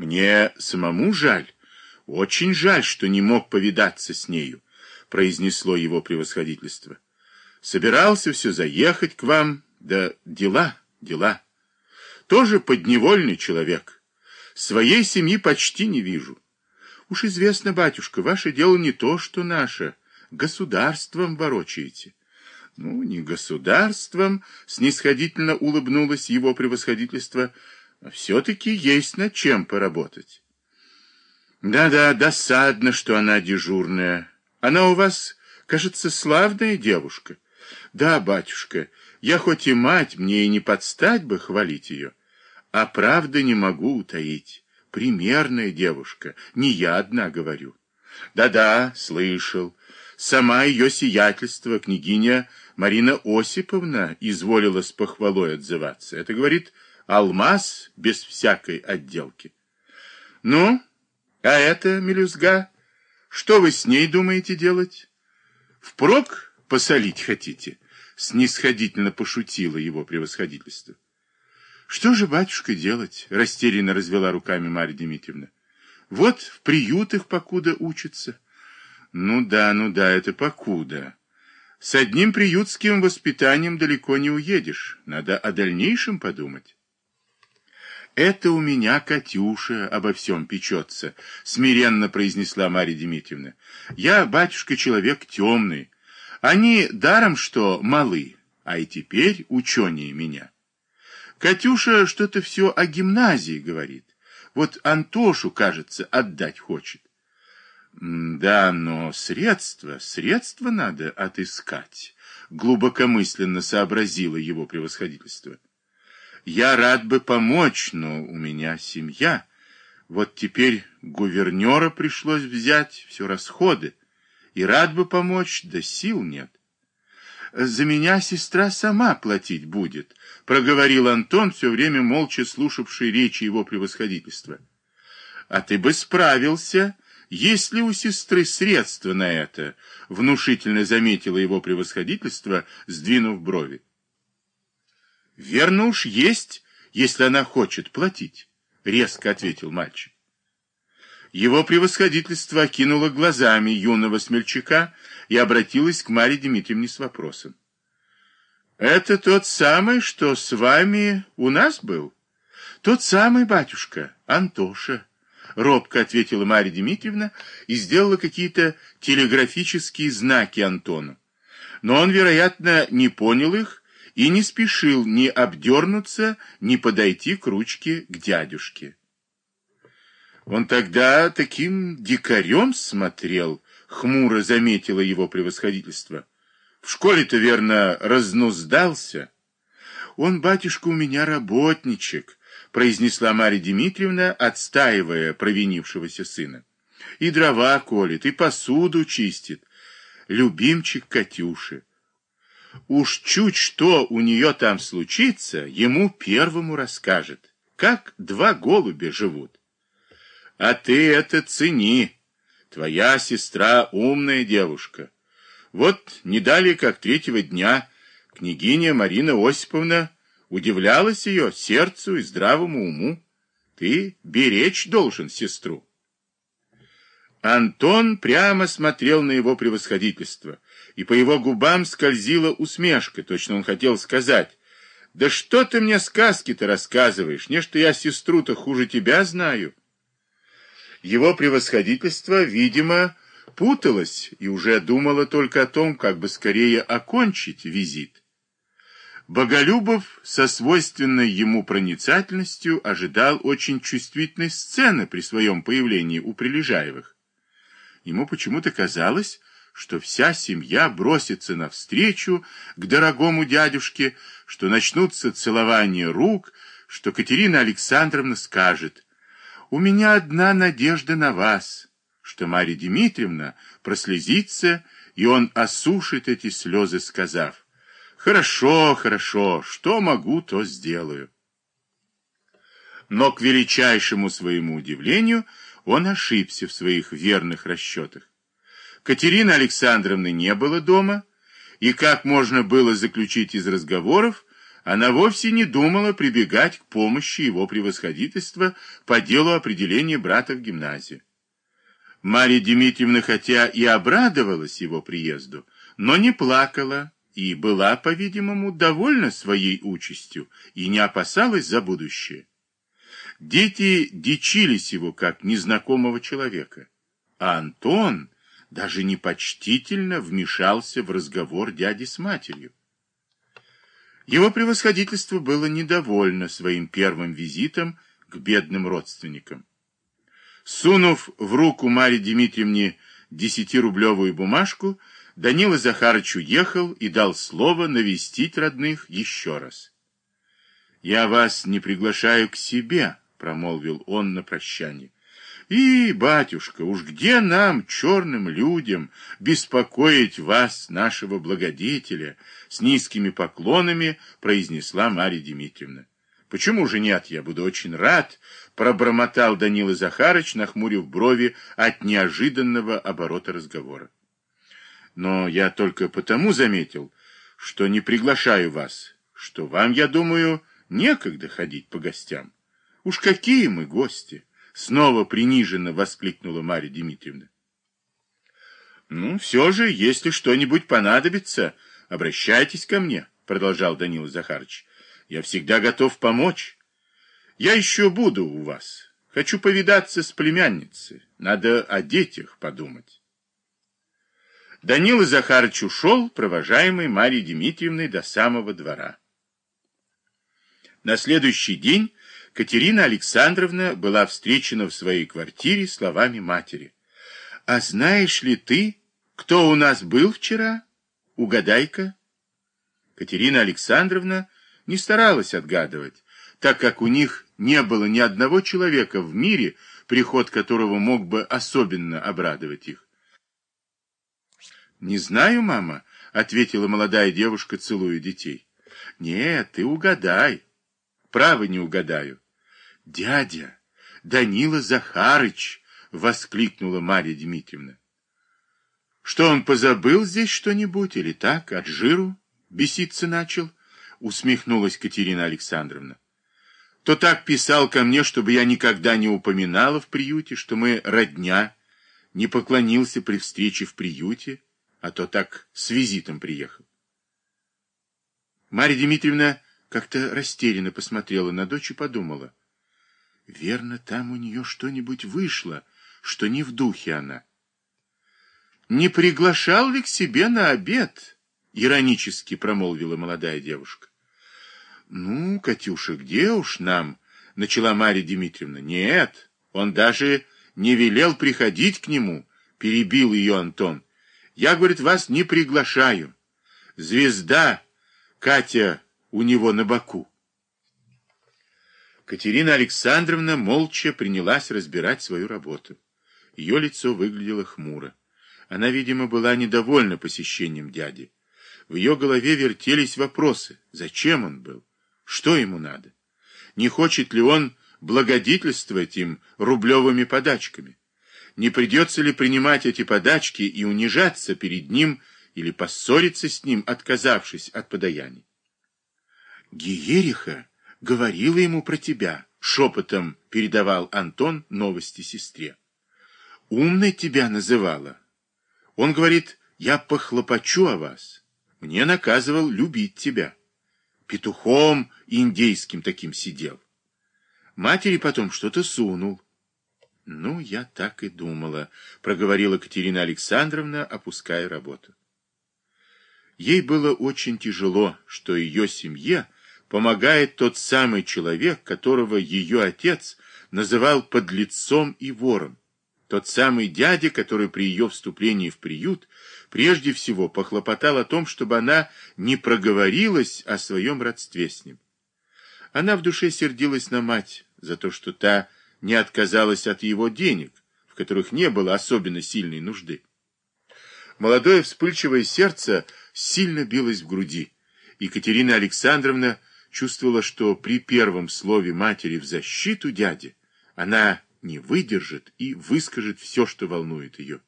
Мне самому жаль, очень жаль, что не мог повидаться с нею, произнесло его превосходительство. Собирался все заехать к вам, да дела, дела. Тоже подневольный человек. Своей семьи почти не вижу. Уж известно, батюшка, ваше дело не то, что наше. Государством ворочаете. Ну, не государством, снисходительно улыбнулось его превосходительство, все-таки есть над чем поработать. Да-да, досадно, что она дежурная. Она у вас, кажется, славная девушка. Да, батюшка, я хоть и мать, мне и не подстать бы хвалить ее, а правда не могу утаить. Примерная девушка, не я одна говорю. Да-да, слышал. Сама ее сиятельство, княгиня Марина Осиповна, изволила с похвалой отзываться. Это, говорит, алмаз без всякой отделки. Ну, а это, мелюзга, что вы с ней думаете делать? Впрок посолить хотите? Снисходительно пошутило его превосходительство. Что же, батюшка, делать? Растерянно развела руками Марья Дмитриевна. Вот в приютах покуда учатся. Ну да, ну да, это покуда. С одним приютским воспитанием далеко не уедешь. Надо о дальнейшем подумать. Это у меня Катюша обо всем печется, смиренно произнесла Марья Дмитриевна. Я, батюшка, человек темный. Они даром что малы, а и теперь ученее меня. Катюша что-то все о гимназии говорит. Вот Антошу, кажется, отдать хочет. Да, но средства, средства надо отыскать, глубокомысленно сообразило его превосходительство. Я рад бы помочь, но у меня семья. Вот теперь гувернера пришлось взять, все расходы. И рад бы помочь, да сил нет. За меня сестра сама платить будет, проговорил Антон, все время молча слушавший речи его превосходительства. А ты бы справился, есть ли у сестры средства на это, внушительно заметило его превосходительство, сдвинув брови. Верно уж есть, если она хочет платить, резко ответил мальчик. Его превосходительство окинуло глазами юного смельчака и обратилось к Марье Дмитриевне с вопросом. «Это тот самый, что с вами у нас был?» «Тот самый, батюшка, Антоша», — робко ответила Марья Дмитриевна и сделала какие-то телеграфические знаки Антону. Но он, вероятно, не понял их и не спешил ни обдернуться, ни подойти к ручке к дядюшке. Он тогда таким дикарем смотрел, хмуро заметило его превосходительство. В школе-то, верно, разнуздался. Он, батюшка, у меня работничек, произнесла Марья Дмитриевна, отстаивая провинившегося сына. И дрова колет, и посуду чистит. Любимчик Катюши. Уж чуть что у нее там случится, ему первому расскажет, как два голубя живут. А ты это цени. Твоя сестра умная девушка. Вот не далее, как третьего дня, княгиня Марина Осиповна удивлялась ее сердцу и здравому уму. Ты беречь должен сестру. Антон прямо смотрел на его превосходительство, и по его губам скользила усмешка, точно он хотел сказать, «Да что ты мне сказки-то рассказываешь? Не, что я сестру-то хуже тебя знаю». Его превосходительство, видимо, путалось и уже думало только о том, как бы скорее окончить визит. Боголюбов со свойственной ему проницательностью ожидал очень чувствительной сцены при своем появлении у Прилежаевых. Ему почему-то казалось, что вся семья бросится навстречу к дорогому дядюшке, что начнутся целования рук, что Катерина Александровна скажет – у меня одна надежда на вас, что Марья Дмитриевна прослезится, и он осушит эти слезы, сказав, «Хорошо, хорошо, что могу, то сделаю». Но к величайшему своему удивлению он ошибся в своих верных расчетах. Катерины Александровны не было дома, и, как можно было заключить из разговоров, она вовсе не думала прибегать к помощи его превосходительства по делу определения брата в гимназию. Марья Дмитриевна хотя и обрадовалась его приезду, но не плакала и была, по-видимому, довольна своей участью и не опасалась за будущее. Дети дичились его как незнакомого человека, а Антон даже непочтительно вмешался в разговор дяди с матерью. Его превосходительство было недовольно своим первым визитом к бедным родственникам. Сунув в руку Марье Дмитриевне десятирублевую бумажку, Данила Захарыч уехал и дал слово навестить родных еще раз. «Я вас не приглашаю к себе», — промолвил он на прощание. «И, батюшка, уж где нам, черным людям, беспокоить вас, нашего благодетеля?» С низкими поклонами произнесла Марья Дмитриевна. «Почему же нет? Я буду очень рад», — пробормотал Данила Захарыч, нахмурив брови от неожиданного оборота разговора. «Но я только потому заметил, что не приглашаю вас, что вам, я думаю, некогда ходить по гостям. Уж какие мы гости!» — снова приниженно воскликнула Марья Дмитриевна. «Ну, все же, если что-нибудь понадобится, обращайтесь ко мне», — продолжал Данила Захарыч. Я всегда готов помочь. Я еще буду у вас. Хочу повидаться с племянницей. Надо о детях подумать. Данила Захарыч ушел, провожаемый Марьей Дмитриевной до самого двора. На следующий день Катерина Александровна была встречена в своей квартире словами матери. «А знаешь ли ты, кто у нас был вчера? Угадай-ка». Катерина Александровна не старалась отгадывать, так как у них не было ни одного человека в мире, приход которого мог бы особенно обрадовать их. «Не знаю, мама», — ответила молодая девушка, целуя детей. «Нет, ты угадай». «Право не угадаю». «Дядя, Данила Захарыч!» — воскликнула Марья Дмитриевна. «Что, он позабыл здесь что-нибудь или так, от жиру беситься начал?» усмехнулась Катерина Александровна. То так писал ко мне, чтобы я никогда не упоминала в приюте, что мы родня, не поклонился при встрече в приюте, а то так с визитом приехал. Марья Дмитриевна как-то растерянно посмотрела на дочь и подумала. Верно, там у нее что-нибудь вышло, что не в духе она. «Не приглашал ли к себе на обед?» — иронически промолвила молодая девушка. «Ну, Катюша, где уж нам?» — начала Марья Дмитриевна. «Нет, он даже не велел приходить к нему», — перебил ее Антон. «Я, говорит, вас не приглашаю. Звезда Катя у него на боку». Катерина Александровна молча принялась разбирать свою работу. Ее лицо выглядело хмуро. Она, видимо, была недовольна посещением дяди. В ее голове вертелись вопросы. Зачем он был? Что ему надо? Не хочет ли он благодетельствовать им рублевыми подачками? Не придется ли принимать эти подачки и унижаться перед ним или поссориться с ним, отказавшись от подаяний? Гиериха говорила ему про тебя, шепотом передавал Антон новости сестре. Умной тебя называла. Он говорит, я похлопочу о вас. Мне наказывал любить тебя петухом индейским таким сидел. Матери потом что-то сунул. Ну, я так и думала, проговорила Катерина Александровна, опуская работу. Ей было очень тяжело, что ее семье помогает тот самый человек, которого ее отец называл подлецом и вором. Тот самый дядя, который при ее вступлении в приют прежде всего похлопотал о том, чтобы она не проговорилась о своем родстве с ним. Она в душе сердилась на мать за то, что та не отказалась от его денег, в которых не было особенно сильной нужды. Молодое вспыльчивое сердце сильно билось в груди. Екатерина Александровна чувствовала, что при первом слове матери в защиту дяди она не выдержит и выскажет все, что волнует ее.